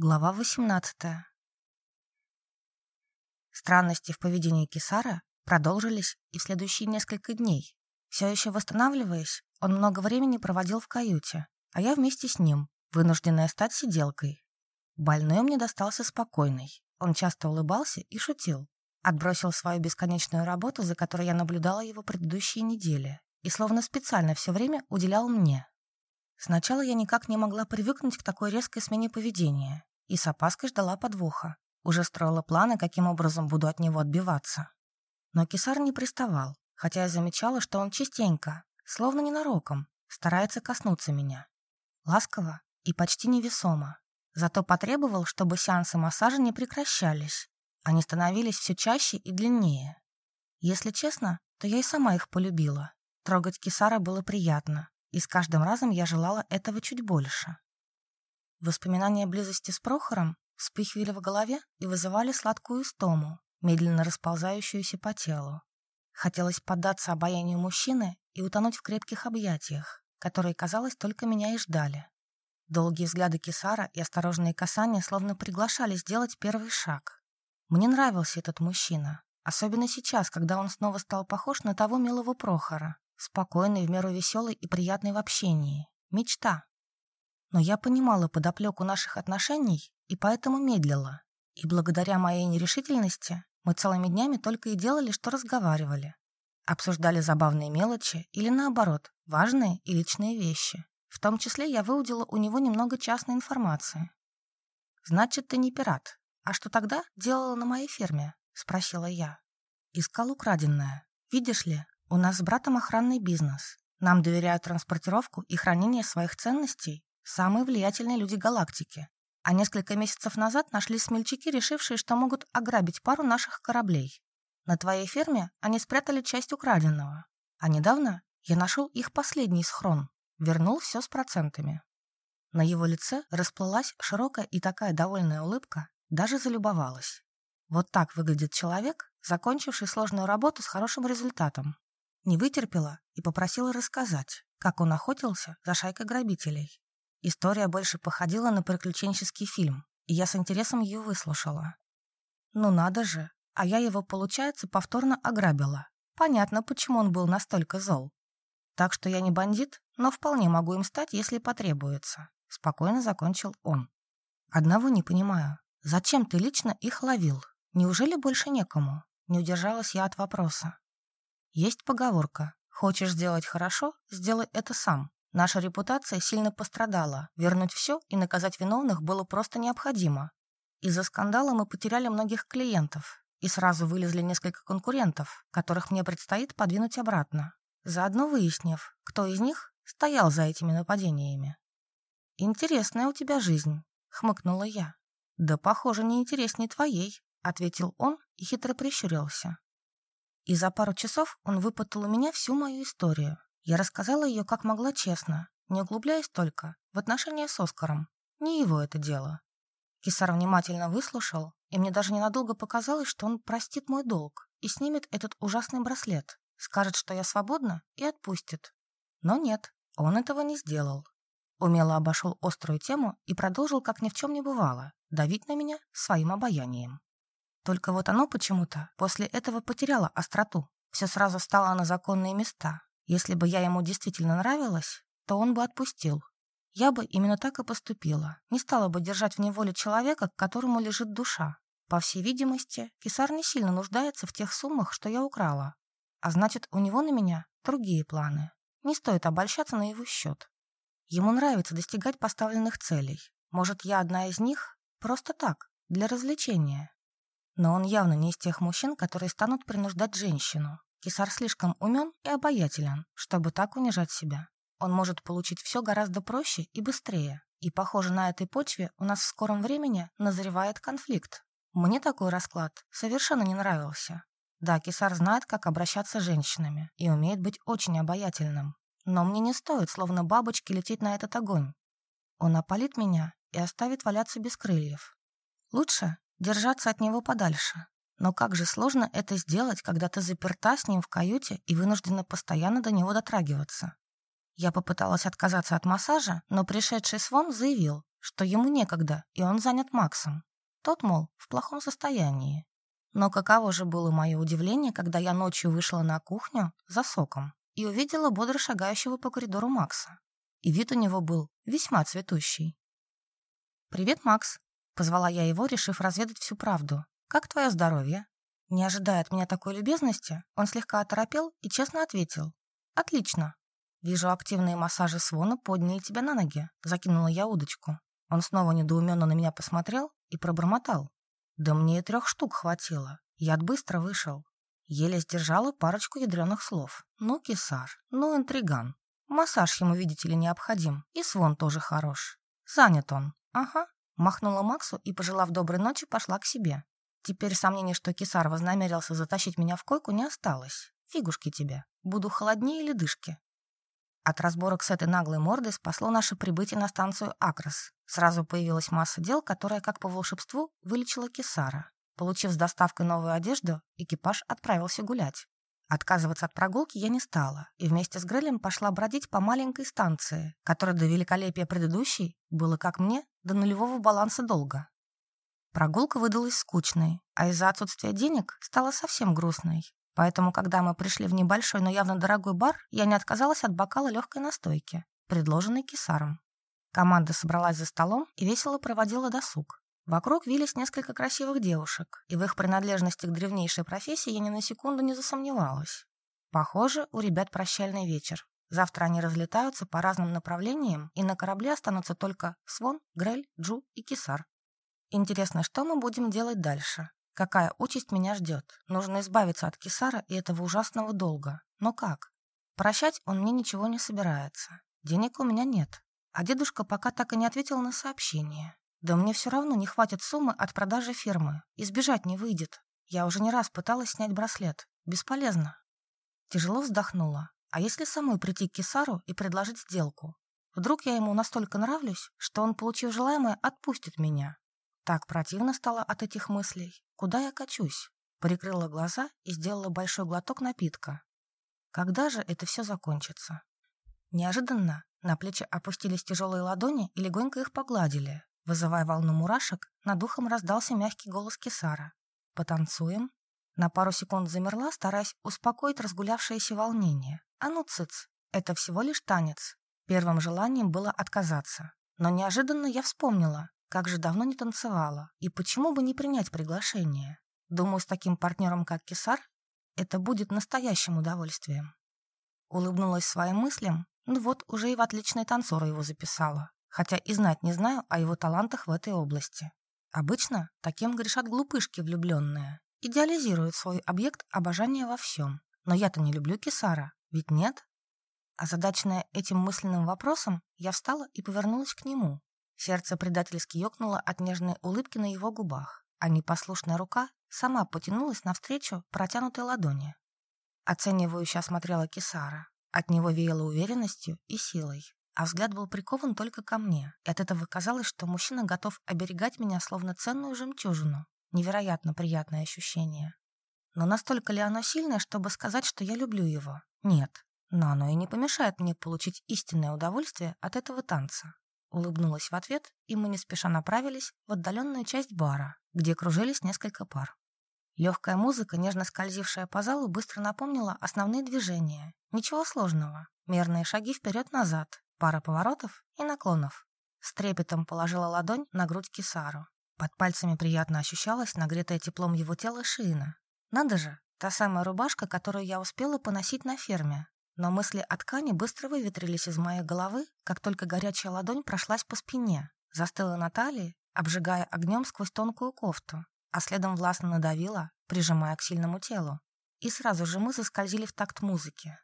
Глава 18. Странности в поведении Кисара продолжились и в следующие несколько дней. Все еще восстанавливаясь, он много времени проводил в каюте, а я вместе с ним, вынужденная стать сиделкой. Больной мне достался спокойный. Он часто улыбался и шутил. Отбросил свою бесконечную работу, за которой я наблюдала его предыдущие недели, и словно специально все время уделял мне. Сначала я никак не могла привыкнуть к такой резкой смене поведения, и с опаской ждала подвоха. Уже строила планы, каким образом буду от него отбиваться. Но Кисар не приставал, хотя я замечала, что он частенько, словно ненароком, старается коснуться меня. Ласково и почти невесомо. Зато потребовал, чтобы сеансы массажа не прекращались. Они становились все чаще и длиннее. Если честно, то я и сама их полюбила. Трогать Кисара было приятно, и с каждым разом я желала этого чуть больше. Воспоминания близости с Прохором вспыхивали в голове и вызывали сладкую истому, медленно расползающуюся по телу. Хотелось поддаться обаянию мужчины и утонуть в крепких объятиях, которые, казалось, только меня и ждали. Долгие взгляды Кисара и осторожные касания словно приглашали сделать первый шаг. Мне нравился этот мужчина, особенно сейчас, когда он снова стал похож на того милого Прохора, спокойный, в меру веселый и приятный в общении. Мечта. Но я понимала подоплеку наших отношений и поэтому медлила. И благодаря моей нерешительности мы целыми днями только и делали, что разговаривали. Обсуждали забавные мелочи или, наоборот, важные и личные вещи. В том числе я выудила у него немного частной информации. «Значит, ты не пират. А что тогда делала на моей ферме?» – спросила я. «Искал украденное. Видишь ли, у нас с братом охранный бизнес. Нам доверяют транспортировку и хранение своих ценностей самые влиятельные люди галактики. А несколько месяцев назад нашли смельчаки, решившие, что могут ограбить пару наших кораблей. На твоей ферме они спрятали часть украденного. А недавно я нашел их последний схрон. Вернул все с процентами. На его лице расплылась широкая и такая довольная улыбка, даже залюбовалась. Вот так выглядит человек, закончивший сложную работу с хорошим результатом. Не вытерпела и попросила рассказать, как он охотился за шайкой грабителей. История больше походила на приключенческий фильм, и я с интересом ее выслушала. Ну надо же, а я его, получается, повторно ограбила. Понятно, почему он был настолько зол. Так что я не бандит, но вполне могу им стать, если потребуется. Спокойно закончил он. Одного не понимаю. Зачем ты лично их ловил? Неужели больше некому? Не удержалась я от вопроса. Есть поговорка. Хочешь сделать хорошо, сделай это сам. Наша репутация сильно пострадала. Вернуть все и наказать виновных было просто необходимо. Из-за скандала мы потеряли многих клиентов. И сразу вылезли несколько конкурентов, которых мне предстоит подвинуть обратно. Заодно выяснив, кто из них стоял за этими нападениями. «Интересная у тебя жизнь», — хмыкнула я. «Да, похоже, не интереснее твоей», — ответил он и хитро прищурился. И за пару часов он выпытал у меня всю мою историю. Я рассказала ее как могла честно, не углубляясь только в отношения с Оскаром. Не его это дело. Кисар внимательно выслушал, и мне даже ненадолго показалось, что он простит мой долг и снимет этот ужасный браслет, скажет, что я свободна, и отпустит. Но нет, он этого не сделал. Умело обошел острую тему и продолжил, как ни в чем не бывало, давить на меня своим обаянием. Только вот оно почему-то после этого потеряло остроту. Все сразу стало на законные места, если бы я ему действительно нравилась, то он бы отпустил. Я бы именно так и поступила. Не стала бы держать в неволе человека, к которому лежит душа. По всей видимости, Кисар не сильно нуждается в тех суммах, что я украла. А значит, у него на меня другие планы. Не стоит обольщаться на его счет. Ему нравится достигать поставленных целей. Может, я одна из них? Просто так, для развлечения. Но он явно не из тех мужчин, которые станут принуждать женщину. Кисар слишком умен и обаятелен, чтобы так унижать себя. Он может получить все гораздо проще и быстрее. И, похоже, на этой почве у нас в скором времени назревает конфликт. Мне такой расклад совершенно не нравился. Да, Кисар знает, как обращаться с женщинами и умеет быть очень обаятельным. Но мне не стоит, словно бабочки, лететь на этот огонь. Он опалит меня и оставит валяться без крыльев. Лучше держаться от него подальше. Но как же сложно это сделать, когда ты заперта с ним в каюте и вынуждена постоянно до него дотрагиваться. Я попыталась отказаться от массажа, но пришедший Свон заявил, что ему некогда, и он занят Максом. Тот, мол, в плохом состоянии. Но каково же было мое удивление, когда я ночью вышла на кухню за соком и увидела бодро шагающего по коридору Макса. И вид у него был весьма цветущий. «Привет, Макс», — позвала я его, решив разведать всю правду. «Как твое здоровье?» Не ожидая от меня такой любезности, он слегка оторопел и честно ответил. «Отлично. Вижу, активные массажи Свона подняли тебя на ноги», — закинула я удочку. Он снова недоуменно на меня посмотрел и пробормотал. «Да мне и трех штук хватило. Яд быстро вышел». Еле сдержала парочку ядреных слов. «Ну, кисар, ну, интриган. Массаж ему, видите ли, необходим. И Свон тоже хорош. Занят он. Ага». Махнула Максу и, пожелав доброй ночи, пошла к себе. Теперь сомнений, что Кисар вознамерился затащить меня в койку, не осталось. Фигушки тебе. Буду холоднее или дышки. От разборок с этой наглой мордой спасло наше прибытие на станцию Акрос. Сразу появилась масса дел, которая, как по волшебству, вылечила Кисара. Получив с доставкой новую одежду, экипаж отправился гулять. Отказываться от прогулки я не стала, и вместе с Грелем пошла бродить по маленькой станции, которая до великолепия предыдущей было, как мне, до нулевого баланса долга. Прогулка выдалась скучной, а из-за отсутствия денег стала совсем грустной. Поэтому, когда мы пришли в небольшой, но явно дорогой бар, я не отказалась от бокала легкой настойки, предложенной кисаром. Команда собралась за столом и весело проводила досуг. Вокруг вились несколько красивых девушек, и в их принадлежности к древнейшей профессии я ни на секунду не засомневалась. Похоже, у ребят прощальный вечер. Завтра они разлетаются по разным направлениям, и на корабле останутся только Свон, Грель, Джу и Кисар. Интересно, что мы будем делать дальше? Какая участь меня ждет? Нужно избавиться от Кисара и этого ужасного долга. Но как? Прощать он мне ничего не собирается. Денег у меня нет. А дедушка пока так и не ответил на сообщение. Да мне все равно не хватит суммы от продажи фирмы. Избежать не выйдет. Я уже не раз пыталась снять браслет. Бесполезно. Тяжело вздохнула. А если самой прийти к Кисару и предложить сделку? Вдруг я ему настолько нравлюсь, что он, получив желаемое, отпустит меня. Так противно стало от этих мыслей. Куда я качусь? Прикрыла глаза и сделала большой глоток напитка. Когда же это все закончится? Неожиданно на плечи опустились тяжелые ладони и легонько их погладили. Вызывая волну мурашек, над ухом раздался мягкий голос Кисара. «Потанцуем?» На пару секунд замерла, стараясь успокоить разгулявшееся волнение. «А ну, цыц! Это всего лишь танец!» Первым желанием было отказаться. Но неожиданно я вспомнила, как же давно не танцевала. И почему бы не принять приглашение? Думаю, с таким партнером, как Кисар, это будет настоящим удовольствием. Улыбнулась своим мыслям, ну вот, уже и в отличные танцоры его записала. Хотя и знать не знаю о его талантах в этой области. Обычно таким грешат глупышки влюбленные. Идеализируют свой объект обожания во всем. Но я-то не люблю Кисара, ведь нет? Озадаченная этим мысленным вопросом, я встала и повернулась к нему, Сердце предательски ёкнуло от нежной улыбки на его губах, а непослушная рука сама потянулась навстречу протянутой ладони. Оценивающе осмотрела Кисара. От него веяло уверенностью и силой, а взгляд был прикован только ко мне, и от этого казалось, что мужчина готов оберегать меня словно ценную жемчужину. Невероятно приятное ощущение. Но настолько ли оно сильное, чтобы сказать, что я люблю его? Нет. Но оно и не помешает мне получить истинное удовольствие от этого танца. Улыбнулась в ответ, и мы не спеша направились в отдаленную часть бара, где кружились несколько пар. Легкая музыка, нежно скользившая по залу, быстро напомнила основные движения. Ничего сложного. Мерные шаги вперед-назад, пара поворотов и наклонов. С трепетом положила ладонь на грудь Кисару. Под пальцами приятно ощущалась нагретая теплом его тела шина. Надо же, та самая рубашка, которую я успела поносить на ферме, но мысли о ткани быстро выветрились из моей головы, как только горячая ладонь прошлась по спине, застыла на талии, обжигая огнем сквозь тонкую кофту, а следом властно надавила, прижимая к сильному телу. И сразу же мы заскользили в такт музыки.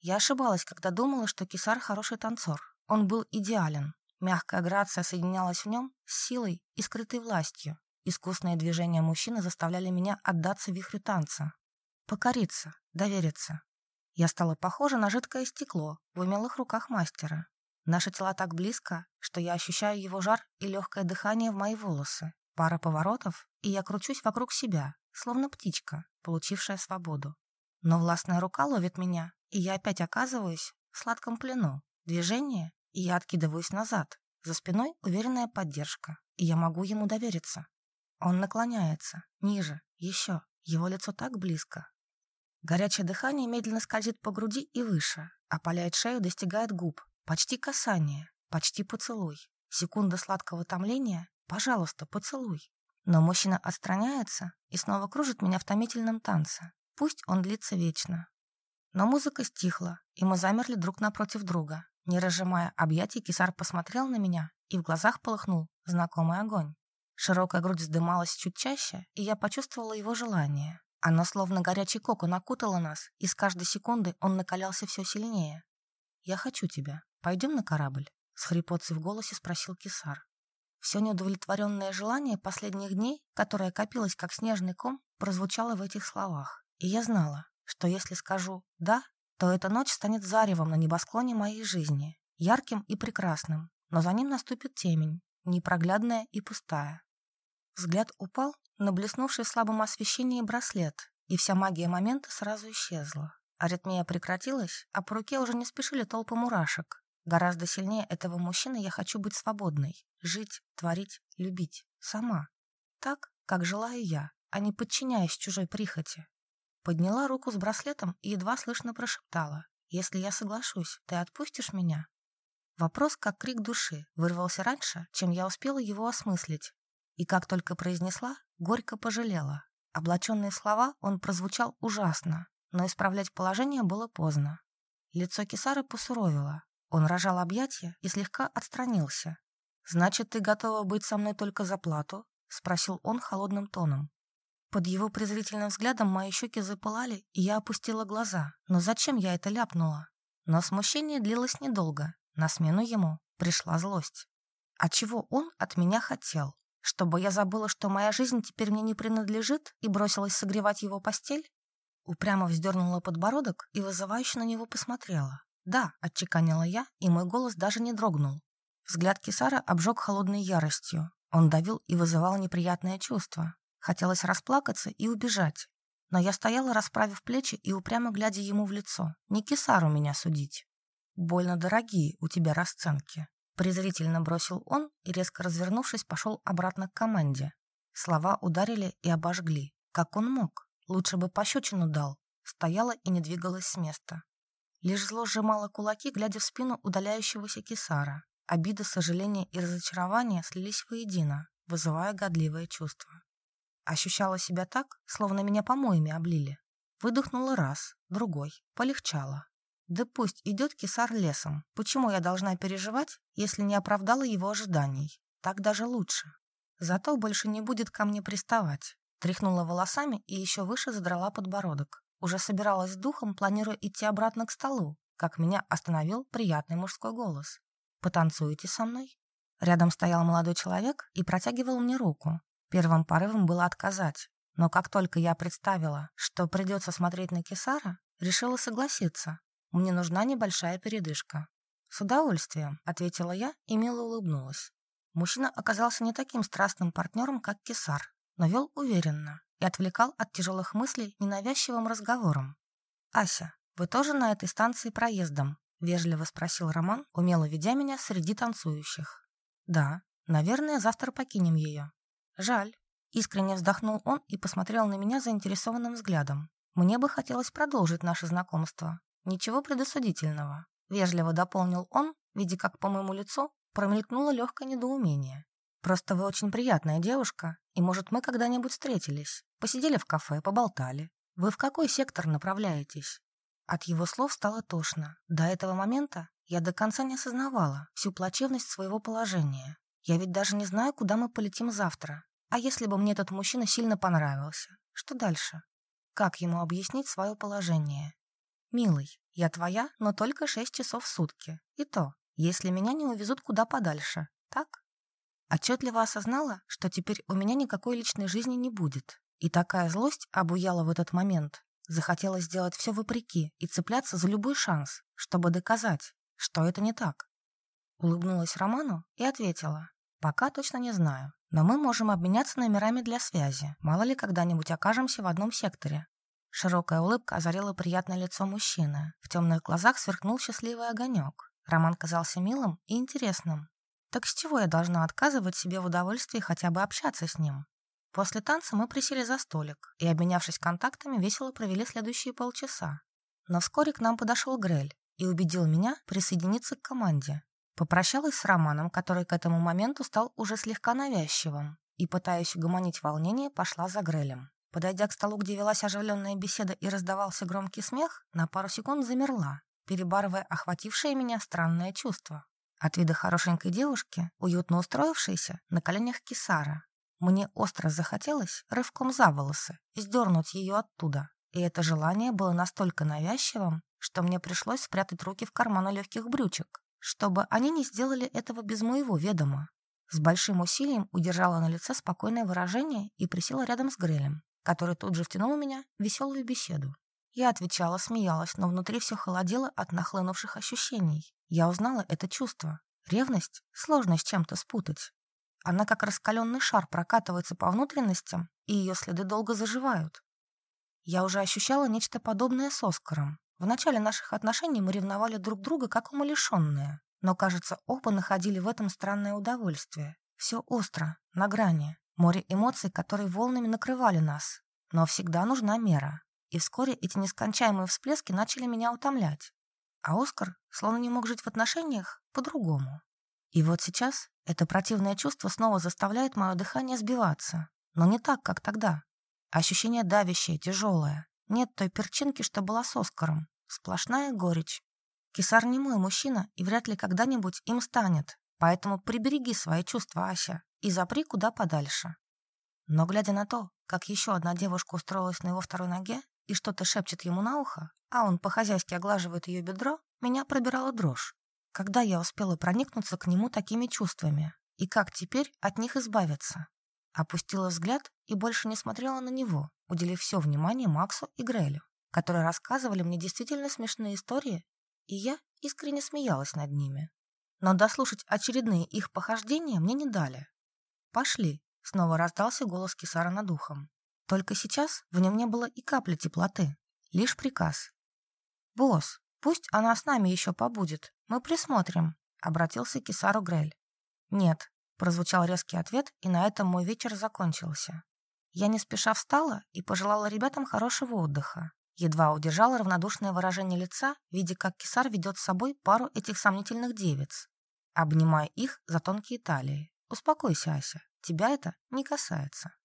Я ошибалась, когда думала, что Кисар хороший танцор. Он был идеален. Мягкая грация соединялась в нем с силой и скрытой властью. Искусные движения мужчины заставляли меня отдаться вихрю танца. Покориться, довериться, я стала похожа на жидкое стекло в умелых руках мастера. Наши тела так близко, что я ощущаю его жар и легкое дыхание в мои волосы. Пара поворотов, и я кручусь вокруг себя, словно птичка, получившая свободу. Но властная рука ловит меня, и я опять оказываюсь в сладком плену. Движение, и я откидываюсь назад. За спиной уверенная поддержка, и я могу ему довериться. Он наклоняется, ниже, еще. Его лицо так близко. Горячее дыхание медленно скользит по груди и выше, опаляет шею, достигает губ. Почти касание, почти поцелуй. Секунда сладкого томления. Пожалуйста, поцелуй. Но мужчина отстраняется и снова кружит меня в томительном танце. Пусть он длится вечно. Но музыка стихла, и мы замерли друг напротив друга. Не разжимая объятий, кисар посмотрел на меня, и в глазах полыхнул знакомый огонь. Широкая грудь вздымалась чуть чаще, и я почувствовала его желание. Оно словно горячий кокон окутало нас, и с каждой секунды он накалялся все сильнее. «Я хочу тебя. Пойдем на корабль?» С хрипотцей в голосе спросил Кисар. Все неудовлетворенное желание последних дней, которое копилось как снежный ком, прозвучало в этих словах. И я знала, что если скажу «да», то эта ночь станет заревом на небосклоне моей жизни, ярким и прекрасным, но за ним наступит темень, непроглядная и пустая. Взгляд упал на блеснувший в слабом освещении браслет, и вся магия момента сразу исчезла. Аритмия прекратилась, а по руке уже не спешили толпы мурашек. Гораздо сильнее этого мужчины я хочу быть свободной, жить, творить, любить, сама. Так, как желаю я, а не подчиняясь чужой прихоти. Подняла руку с браслетом и едва слышно прошептала. «Если я соглашусь, ты отпустишь меня?» Вопрос, как крик души, вырвался раньше, чем я успела его осмыслить. И как только произнесла, горько пожалела. Облаченные слова он прозвучал ужасно, но исправлять положение было поздно. Лицо Кисары посуровило. Он рожал объятия и слегка отстранился. «Значит, ты готова быть со мной только за плату?» — спросил он холодным тоном. Под его презрительным взглядом мои щеки запылали, и я опустила глаза. Но зачем я это ляпнула? Но смущение длилось недолго. На смену ему пришла злость. А чего он от меня хотел? Чтобы я забыла, что моя жизнь теперь мне не принадлежит, и бросилась согревать его постель? Упрямо вздернула подбородок и вызывающе на него посмотрела. «Да», — отчеканила я, и мой голос даже не дрогнул. Взгляд Кисара обжег холодной яростью. Он давил и вызывал неприятное чувство. Хотелось расплакаться и убежать. Но я стояла, расправив плечи и упрямо глядя ему в лицо. Не кисару меня судить. «Больно дорогие у тебя расценки», — презрительно бросил он и, резко развернувшись, пошел обратно к команде. Слова ударили и обожгли. Как он мог? Лучше бы пощечину дал. Стояла и не двигалась с места. Лишь зло сжимало кулаки, глядя в спину удаляющегося кисара. Обида, сожаление и разочарование слились воедино, вызывая годливое чувство. Ощущала себя так, словно меня помоями облили. Выдохнула раз, другой, полегчало. Да пусть идет кисар лесом. Почему я должна переживать, если не оправдала его ожиданий? Так даже лучше. Зато больше не будет ко мне приставать. Тряхнула волосами и еще выше задрала подбородок. Уже собиралась духом, планируя идти обратно к столу, как меня остановил приятный мужской голос. «Потанцуете со мной?» Рядом стоял молодой человек и протягивал мне руку. Первым порывом было отказать, но как только я представила, что придется смотреть на Кесара, решила согласиться. Мне нужна небольшая передышка. «С удовольствием», — ответила я и мило улыбнулась. Мужчина оказался не таким страстным партнером, как Кесар, но вел уверенно и отвлекал от тяжелых мыслей ненавязчивым разговором. «Ася, вы тоже на этой станции проездом?» — вежливо спросил Роман, умело ведя меня среди танцующих. «Да, наверное, завтра покинем ее. Жаль. Искренне вздохнул он и посмотрел на меня заинтересованным взглядом. Мне бы хотелось продолжить наше знакомство. Ничего предосудительного. Вежливо дополнил он, видя, как по моему лицу промелькнуло легкое недоумение. Просто вы очень приятная девушка, и, может, мы когда-нибудь встретились. Посидели в кафе, поболтали. Вы в какой сектор направляетесь? От его слов стало тошно. До этого момента я до конца не осознавала всю плачевность своего положения. Я ведь даже не знаю, куда мы полетим завтра. А если бы мне этот мужчина сильно понравился? Что дальше? Как ему объяснить свое положение? «Милый, я твоя, но только шесть часов в сутки. И то, если меня не увезут куда подальше. Так?» Отчетливо осознала, что теперь у меня никакой личной жизни не будет. И такая злость обуяла в этот момент. Захотелось сделать все вопреки и цепляться за любой шанс, чтобы доказать, что это не так. Улыбнулась Роману и ответила. Пока точно не знаю, но мы можем обменяться номерами для связи. Мало ли когда-нибудь окажемся в одном секторе. Широкая улыбка озарила приятное лицо мужчины. В темных глазах сверкнул счастливый огонек. Роман казался милым и интересным. Так с чего я должна отказывать себе в удовольствии хотя бы общаться с ним? После танца мы присели за столик и, обменявшись контактами, весело провели следующие полчаса. Но вскоре к нам подошел Грель и убедил меня присоединиться к команде. Попрощалась с Романом, который к этому моменту стал уже слегка навязчивым, и, пытаясь угомонить волнение, пошла за Грелем. Подойдя к столу, где велась оживленная беседа и раздавался громкий смех, на пару секунд замерла, перебарывая охватившее меня странное чувство. От вида хорошенькой девушки, уютно устроившейся на коленях Кисара, мне остро захотелось рывком за волосы сдернуть ее оттуда. И это желание было настолько навязчивым, что мне пришлось спрятать руки в карманы легких брючек, чтобы они не сделали этого без моего ведома. С большим усилием удержала на лице спокойное выражение и присела рядом с Грелем, который тут же втянул меня в веселую беседу. Я отвечала, смеялась, но внутри все холодело от нахлынувших ощущений. Я узнала это чувство. Ревность сложно с чем-то спутать. Она как раскаленный шар прокатывается по внутренностям, и ее следы долго заживают. Я уже ощущала нечто подобное с Оскаром. В начале наших отношений мы ревновали друг друга как умалишенные, но, кажется, оба находили в этом странное удовольствие. Все остро, на грани, Море эмоций, которые волнами накрывали нас. Но всегда нужна мера. И вскоре эти нескончаемые всплески начали меня утомлять. А Оскар словно не мог жить в отношениях по-другому. И вот сейчас это противное чувство снова заставляет мое дыхание сбиваться. Но не так, как тогда. Ощущение давящее, тяжелое. Нет той перчинки, что была с Оскаром. Сплошная горечь. Кисар не мой мужчина и вряд ли когда-нибудь им станет. Поэтому прибереги свои чувства, Ася и запри куда подальше. Но глядя на то, как еще одна девушка устроилась на его второй ноге и что-то шепчет ему на ухо, а он по-хозяйски оглаживает ее бедро, меня пробирала дрожь. Когда я успела проникнуться к нему такими чувствами? И как теперь от них избавиться? Опустила взгляд и больше не смотрела на него, уделив все внимание Максу и Грелю, которые рассказывали мне действительно смешные истории, и я искренне смеялась над ними. Но дослушать очередные их похождения мне не дали, «Пошли!» — снова раздался голос Кисара над ухом. Только сейчас в нем не было и капли теплоты, лишь приказ. «Босс, пусть она с нами еще побудет, мы присмотрим», — обратился к Кисару Грель. «Нет», — прозвучал резкий ответ, и на этом мой вечер закончился. Я не спеша встала и пожелала ребятам хорошего отдыха. Едва удержала равнодушное выражение лица, видя, как Кисар ведет с собой пару этих сомнительных девиц, обнимая их за тонкие талии. Успокойся, Ася, тебя это не касается.